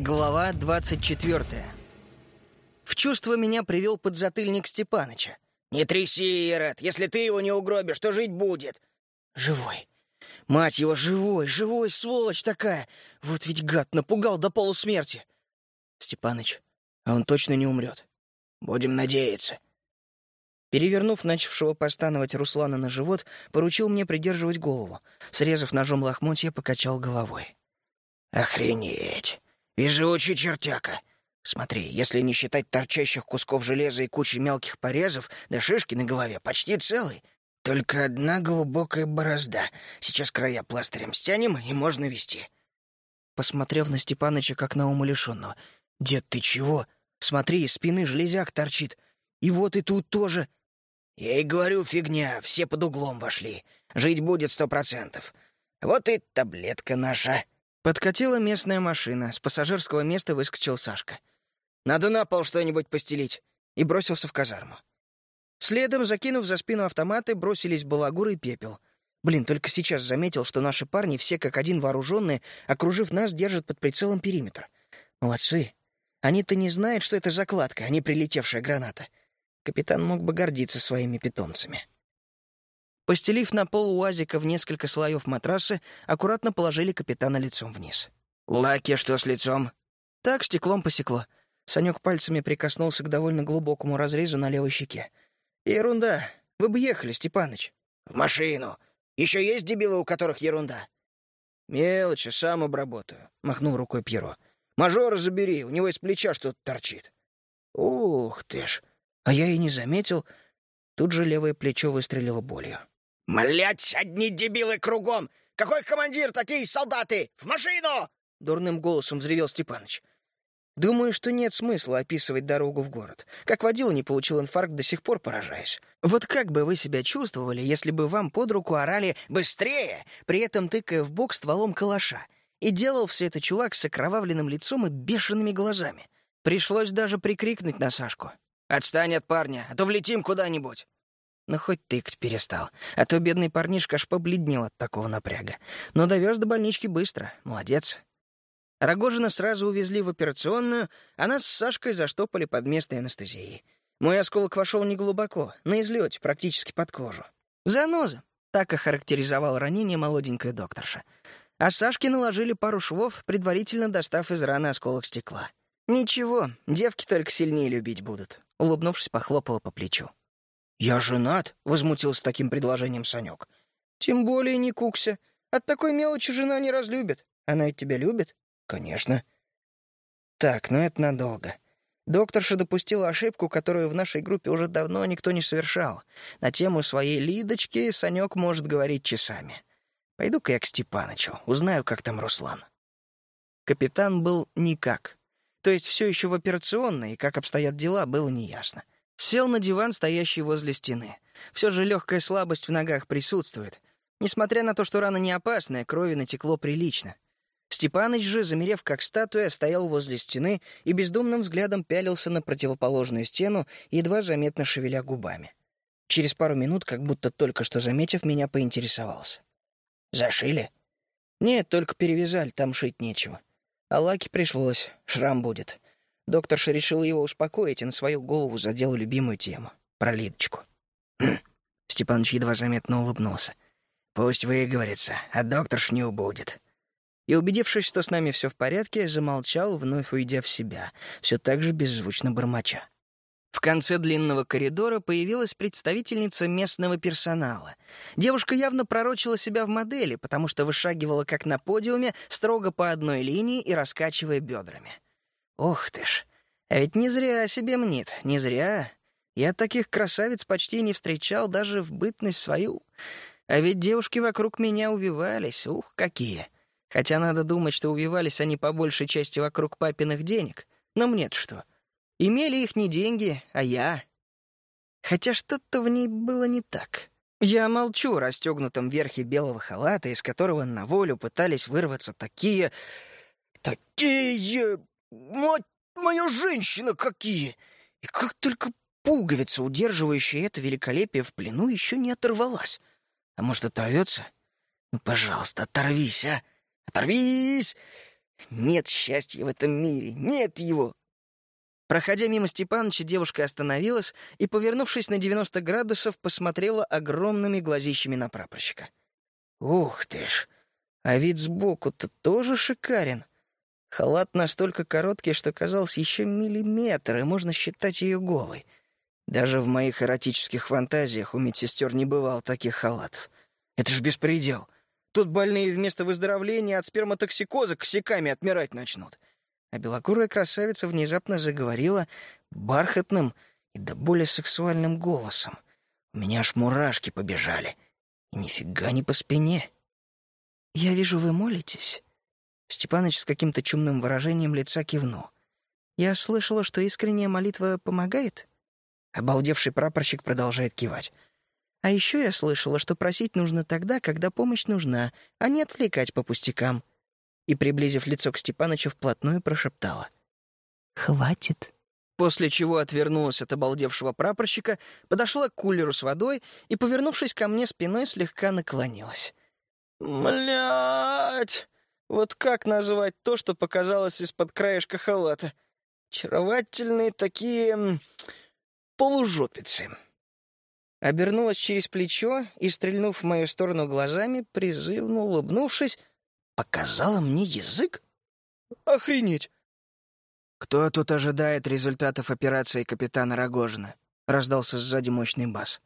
Глава 24. В чувство меня привел подзатыльник Степаныча. «Не тряси, Ирод! Если ты его не угробишь, то жить будет!» Живой. Мать его, живой, живой, сволочь такая! Вот ведь гад напугал до полусмерти. Степаныч, а он точно не умрет. Будем надеяться. Перевернув начавшего постановать Руслана на живот, поручил мне придерживать голову. Срезав ножом лохмотья, покачал головой. «Охренеть! Везучий чертяка! Смотри, если не считать торчащих кусков железа и кучи мелких порезов, да шишки на голове, почти целый. Только одна глубокая борозда. Сейчас края пластырем стянем, и можно вести». Посмотрев на Степаныча, как на умалишенного. «Дед, ты чего? Смотри, из спины железяк торчит. И вот и тут тоже». «Я и говорю, фигня, все под углом вошли. Жить будет сто процентов. Вот и таблетка наша». Подкатила местная машина, с пассажирского места выскочил Сашка. «Надо на пол что-нибудь постелить», и бросился в казарму. Следом, закинув за спину автоматы, бросились балагур и пепел. Блин, только сейчас заметил, что наши парни все как один вооруженные, окружив нас, держат под прицелом периметр. Молодцы. Они-то не знают, что это закладка, а не прилетевшая граната. Капитан мог бы гордиться своими питомцами. Постелив на пол УАЗика в несколько слоев матрасы, аккуратно положили капитана лицом вниз. «Лаки, что с лицом?» Так стеклом посекло. Санек пальцами прикоснулся к довольно глубокому разрезу на левой щеке. «Ерунда. Вы бы ехали, Степаныч». «В машину. Еще есть дебилы, у которых ерунда?» «Мелочи, сам обработаю», — махнул рукой Пьеро. «Мажора забери, у него из плеча что-то торчит». «Ух ты ж! А я и не заметил». Тут же левое плечо выстрелило болью. «Млять, одни дебилы кругом! Какой командир, такие солдаты! В машину!» Дурным голосом взревел Степаныч. Думаю, что нет смысла описывать дорогу в город. Как водила не получил инфаркт, до сих пор поражаюсь. Вот как бы вы себя чувствовали, если бы вам под руку орали «быстрее», при этом тыкая в бок стволом калаша? И делал все это чувак с окровавленным лицом и бешеными глазами. Пришлось даже прикрикнуть на Сашку. «Отстань от парня, а то влетим куда-нибудь!» Но хоть тыкать перестал, а то бедный парнишка аж побледнел от такого напряга. Но довез до больнички быстро. Молодец. Рогожина сразу увезли в операционную, а нас с Сашкой заштопали под местной анестезией. Мой осколок вошел неглубоко, на излете, практически под кожу. «Заноза», — так охарактеризовал ранение молоденькая докторша. А Сашке наложили пару швов, предварительно достав из раны осколок стекла. «Ничего, девки только сильнее любить будут», — улыбнувшись, похлопала по плечу. «Я женат», — возмутился таким предложением Санек. «Тем более не кукся. От такой мелочи жена не разлюбит. Она ведь тебя любит?» «Конечно». «Так, но это надолго. Докторша допустила ошибку, которую в нашей группе уже давно никто не совершал. На тему своей Лидочки Санек может говорить часами. Пойду-ка я к Степанычу, узнаю, как там Руслан». Капитан был никак. То есть все еще в операционной, и как обстоят дела, было неясно. Сел на диван, стоящий возле стены. Все же легкая слабость в ногах присутствует. Несмотря на то, что рана не опасная, крови натекло прилично. Степаныч же, замерев как статуя, стоял возле стены и бездумным взглядом пялился на противоположную стену, едва заметно шевеля губами. Через пару минут, как будто только что заметив, меня поинтересовался. «Зашили?» «Нет, только перевязали, там шить нечего. А лаки пришлось, шрам будет. Докторша решила его успокоить и на свою голову задела любимую тему — про Лидочку. Степаныч едва заметно улыбнулся. «Пусть выговорится, а докторш не убудет». И, убедившись, что с нами все в порядке, замолчал, вновь уйдя в себя, все так же беззвучно бормоча. В конце длинного коридора появилась представительница местного персонала. Девушка явно пророчила себя в модели, потому что вышагивала как на подиуме, строго по одной линии и раскачивая бедрами. Ох ты ж, а ведь не зря себе мнит, не зря. Я таких красавиц почти не встречал даже в бытность свою. А ведь девушки вокруг меня увивались, ух, какие. Хотя надо думать, что увивались они по большей части вокруг папиных денег. Но мне-то что? Имели их не деньги, а я. Хотя что-то в ней было не так. Я молчу о расстегнутом верхе белого халата, из которого на волю пытались вырваться такие... Такие Мать моя женщина какие! И как только пуговица, удерживающая это великолепие в плену, еще не оторвалась. А может, оторвется? Ну, пожалуйста, оторвись, а! Оторвись! Нет счастья в этом мире, нет его. Проходя мимо Степаныча, девушка остановилась и, повернувшись на 90 градусов, посмотрела огромными глазищами на прапорщика. Ух ты ж! А вид сбоку-то тоже шикарен. Халат настолько короткий, что казался еще миллиметр, и можно считать ее голой. Даже в моих эротических фантазиях у медсестер не бывало таких халатов. Это ж беспредел. Тут больные вместо выздоровления от сперматоксикоза косяками отмирать начнут. А белокурая красавица внезапно заговорила бархатным и до более сексуальным голосом. У меня аж мурашки побежали. И нифига не по спине. «Я вижу, вы молитесь». Степаныч с каким-то чумным выражением лица кивнул. «Я слышала, что искренняя молитва помогает?» Обалдевший прапорщик продолжает кивать. «А еще я слышала, что просить нужно тогда, когда помощь нужна, а не отвлекать по пустякам». И, приблизив лицо к Степанычу, вплотную прошептала. «Хватит». После чего отвернулась от обалдевшего прапорщика, подошла к кулеру с водой и, повернувшись ко мне спиной, слегка наклонилась. «Млять!» Вот как назвать то, что показалось из-под краешка халата? Очаровательные такие... полужопицы. Обернулась через плечо и, стрельнув в мою сторону глазами, призывно улыбнувшись, показала мне язык? Охренеть! «Кто тут ожидает результатов операции капитана Рогожина?» — раздался сзади мощный бас.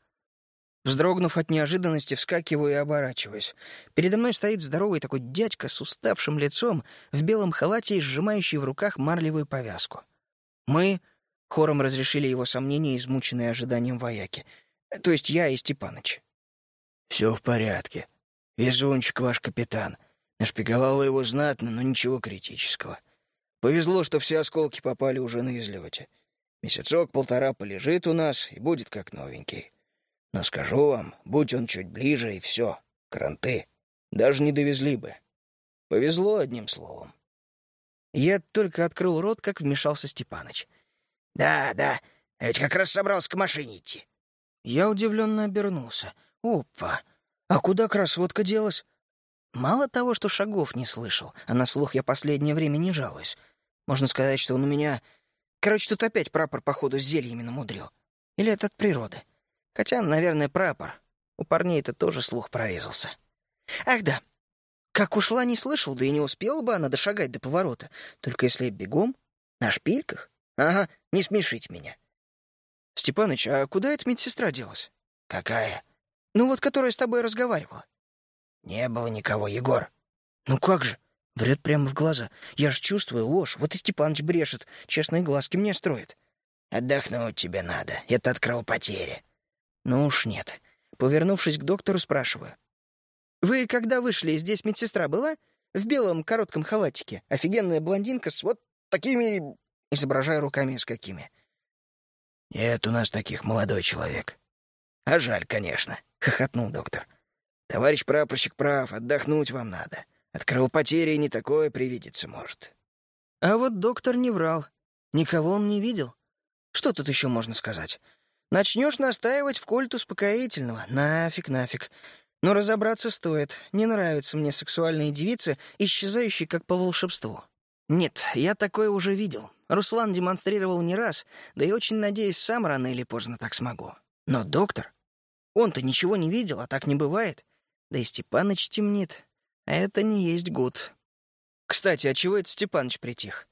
Вздрогнув от неожиданности, вскакиваю и оборачиваюсь. Передо мной стоит здоровый такой дядька с уставшим лицом, в белом халате и сжимающий в руках марлевую повязку. Мы хором разрешили его сомнения, измученные ожиданием вояки. То есть я и Степаныч. «Все в порядке. Везунчик ваш капитан. Нашпиговало его знатно, но ничего критического. Повезло, что все осколки попали уже на излете. Месяцок-полтора полежит у нас и будет как новенький. Но скажу вам, будь он чуть ближе, и все, кранты. Даже не довезли бы. Повезло одним словом. Я только открыл рот, как вмешался Степаныч. «Да, да, ведь как раз собрался к машине идти». Я удивленно обернулся. «Опа! А куда красотка делась?» Мало того, что шагов не слышал, а на слух я последнее время не жалуюсь. Можно сказать, что он у меня... Короче, тут опять прапор, походу, с зельями намудрил. Или это от природы. Хотя, наверное, прапор. У парней это тоже слух прорезался. Ах да, как ушла, не слышал, да и не успела бы она дошагать до поворота. Только если бегом, на шпильках. Ага, не смешите меня. Степаныч, а куда эта медсестра делась? Какая? Ну вот, которая с тобой разговаривала. Не было никого, Егор. Ну как же? Врет прямо в глаза. Я ж чувствую ложь. Вот и Степаныч брешет. Честные глазки мне строит. Отдохнуть тебе надо. Это от кровопотери. Ну уж нет. Повернувшись к доктору, спрашиваю. «Вы когда вышли, здесь медсестра была? В белом коротком халатике. Офигенная блондинка с вот такими...» Изображая руками с какими. «Нет у нас таких, молодой человек». «А жаль, конечно», — хохотнул доктор. «Товарищ прапорщик прав, отдохнуть вам надо. От кровопотери не такое привидеться может». А вот доктор не врал. Никого он не видел. Что тут еще можно сказать? Начнешь настаивать в культ успокоительного. Нафиг, нафиг. Но разобраться стоит. Не нравятся мне сексуальные девицы, исчезающие как по волшебству. Нет, я такое уже видел. Руслан демонстрировал не раз, да и очень надеюсь, сам рано или поздно так смогу. Но доктор? Он-то ничего не видел, а так не бывает. Да и Степаныч темнит. А это не есть гуд. Кстати, а чего это Степаныч притих?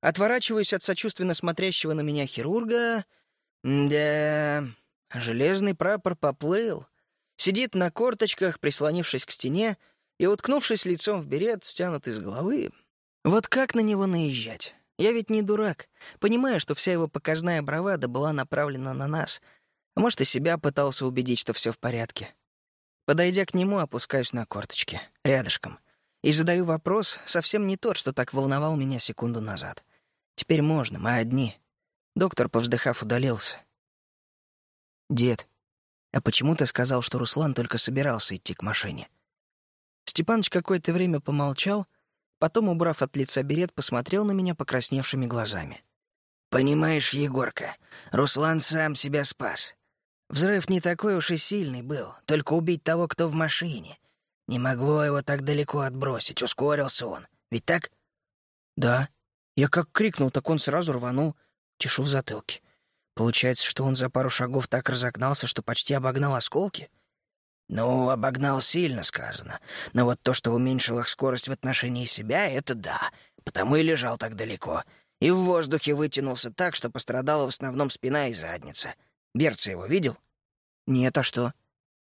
Отворачиваюсь от сочувственно смотрящего на меня хирурга да, железный прапор поплыл. Сидит на корточках, прислонившись к стене и уткнувшись лицом в берет, стянутый с головы. Вот как на него наезжать? Я ведь не дурак. Понимаю, что вся его показная бравада была направлена на нас. А может, и себя пытался убедить, что все в порядке. Подойдя к нему, опускаюсь на корточки, рядышком. И задаю вопрос, совсем не тот, что так волновал меня секунду назад. Теперь можно, мы одни. Доктор, повздыхав, удалился. «Дед, а почему ты сказал, что Руслан только собирался идти к машине?» Степаныч какое-то время помолчал, потом, убрав от лица берет, посмотрел на меня покрасневшими глазами. «Понимаешь, Егорка, Руслан сам себя спас. Взрыв не такой уж и сильный был, только убить того, кто в машине. Не могло его так далеко отбросить, ускорился он. Ведь так?» Да. Я как крикнул, так он сразу рванул. Чешу в затылке. Получается, что он за пару шагов так разогнался, что почти обогнал осколки? Ну, обогнал сильно сказано. Но вот то, что уменьшил их скорость в отношении себя, это да. Потому и лежал так далеко. И в воздухе вытянулся так, что пострадала в основном спина и задница. Берца его видел? Нет, а что?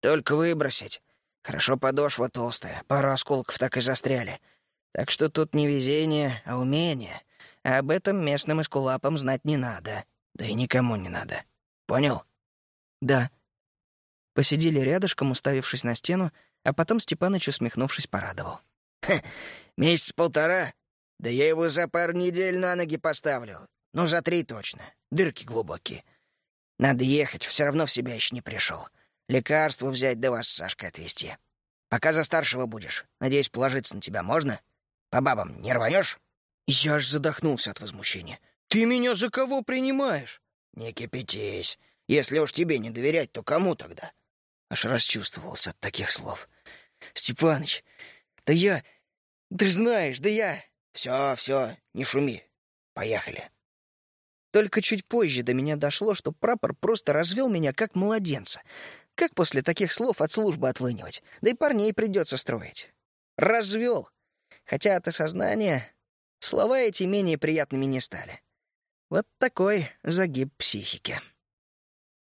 Только выбросить. Хорошо подошва толстая, пару осколков так и застряли. Так что тут не везение, а умение. А об этом местным эскулапам знать не надо. Да и никому не надо. Понял? Да. Посидели рядышком, уставившись на стену, а потом Степаныч, усмехнувшись, порадовал. месяц-полтора? Да я его за пару недель на ноги поставлю. Ну, за три точно. Дырки глубокие. Надо ехать, все равно в себя еще не пришел. Лекарство взять, да вас с Сашкой отвезти. Пока за старшего будешь. Надеюсь, положиться на тебя можно? По бабам не рванешь? Я аж задохнулся от возмущения. «Ты меня за кого принимаешь?» «Не кипятись. Если уж тебе не доверять, то кому тогда?» Аж расчувствовался от таких слов. «Степаныч, да я... Ты знаешь, да я...» «Все, все, не шуми. Поехали». Только чуть позже до меня дошло, что прапор просто развел меня как младенца. Как после таких слов от службы отлынивать? Да и парней придется строить. Развел. Хотя от осознания слова эти менее приятными не стали. Вот такой загиб психики.